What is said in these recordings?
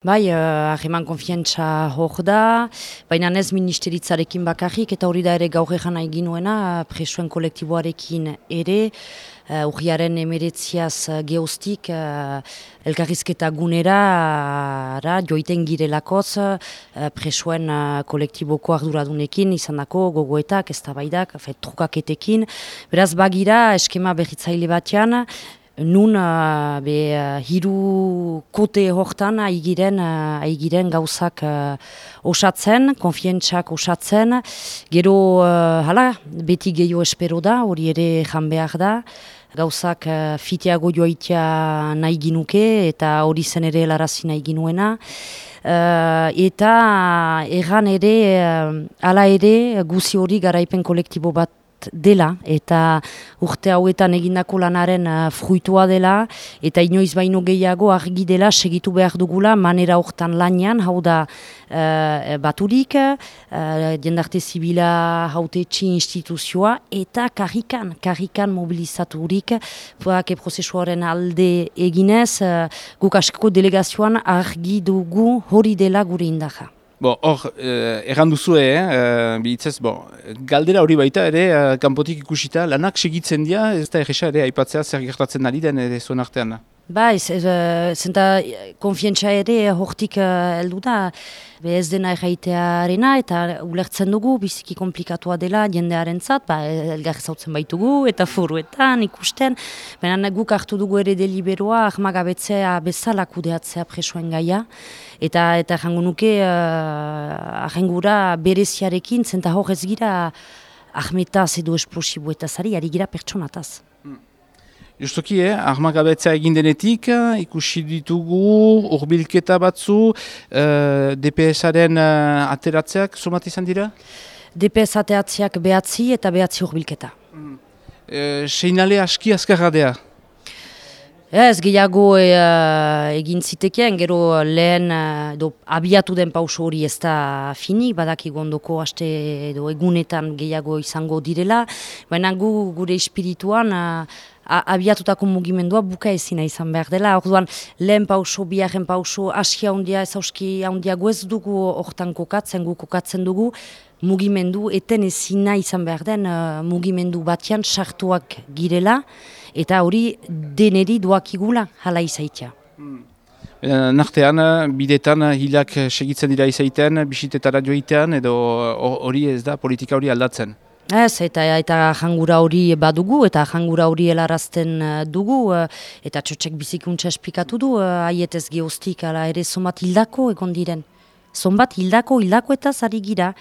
Bai, uh, ahreman konfientza hor da, baina ez ministeritzarekin bakarrik, eta hori da ere gaur egan nahi presuen kolektiboarekin ere, uh, urriaren emeretziaz geostik, uh, elkarrizketa gunera, uh, joiten girelakoz, uh, presuen uh, kolektiboko arduradunekin, izan gogoetak, ez da baidak, trukaketekin, beraz bagira, eskema berritzaile batean, nun uh, be, uh, hiru kote hortan aigiren, uh, aigiren gauzak uh, osatzen, konfientzak osatzen, gero uh, hala, beti gehiago espero da, hori ere jan behar da, gauzak uh, fiteago joaitea nahi ginuke eta hori zen ere helarazi nahi ginuena. Uh, eta erran ere, uh, ala ere, guzi hori garaipen kolektibo bat dela eta urte hauetan egindako lanaren uh, fruitua dela eta inoiz baino gehiago argi dela segitu behar dugula manera hortan lanian hau da uh, baturik uh, jendarte zibila haute instituzioa eta karrikan, karrikan mobilizaturik fuak prozesuaren alde eginez uh, guk asko delegazioan argi dugu hori dela gure indaja. Bo, hor, eh, erran duzu, eh, eh, bihitzez, bo, galdera hori baita ere, eh, kanpotik ikusita, lanak segitzen dira, ez da egisa ere, aipatzea zer gertatzen ari den ere zuen artean. Ba, ez, zenta konfientza ere hortik heldu da, be ez dena erraitearena eta ulertzen dugu, biziki komplikatua dela jendearen zat, ba, elgar zautzen baitugu eta foruetan ikusten, baina guk hartu dugu ere deliberoa, ahmagabetzea bezala kudeatzea presoen gaia, eta eta jango nuke uh, ahengura bereziarekin, zenta hor ez gira ahmetaz edo esplosibo eta zari, ari gira pertsonataz. Justoki, eh? armagabetza egin denetik, ikusi ditugu, urbilketa batzu, uh, DPS-aren uh, ateratzeak, somat izan dira? DPS ateratzeak behatzi eta behatzi urbilketa. Mm. Uh, seinale aski azkarra dea? Ez, gehiago e, egin zitekeen, gero lehen do, abiatu den pauso hori ez da fini, badaki gondoko haste edo egunetan gehiago izango direla, baina gu gure espirituan abiatutako mugimendua buka ezina izan behar dela. Orduan, lehen pauso, biaren pauso, aski handia, ez hauski handia ez dugu hortan kokatzen, gu kokatzen dugu, mugimendu, eten ezina izan behar den mugimendu batean sartuak girela, eta hori deneri duakigula hala izaitia. Hmm. Nartean, bidetan hilak segitzen dira izaiten, bisitetara joitean, edo hori ez da, politika hori aldatzen? Ez, eta eta jangura hori badugu, eta jangura hori helarazten eh, dugu, eh, eta txotxek bizikuntza esplikatu du, eh, haietez geostik, ala ere somat hildako egon diren. Zonbat hildako, hildako eta zari gira,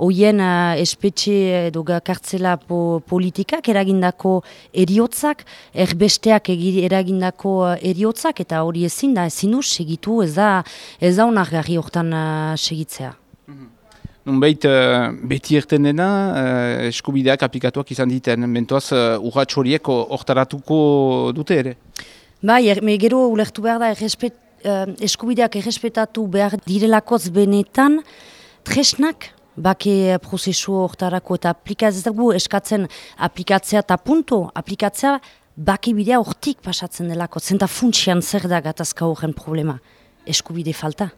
hoien uh, espetxe edo kartzela po, politikak eragindako eriotzak, erbesteak eragindako eriotzak, eta hori ezin da, ezin segitu, ez da, ez da onargarri hortan uh, segitzea. Nunbait, uh, beti erten dena, uh, eskubideak aplikatuak izan diten, mentoaz uh, urratx horiek hortaratuko dute ere? Bai, er, gero ulertu behar da, errespet, uh, eskubideak errespetatu behar direlakoz benetan, tresnak, bake prozesu hortarako eta aplikatzea dugu eskatzen aplikatzea eta punto, aplikatzea bake bidea hortik pasatzen delako, zenta funtsian zer da gatazka horren problema, eskubide falta.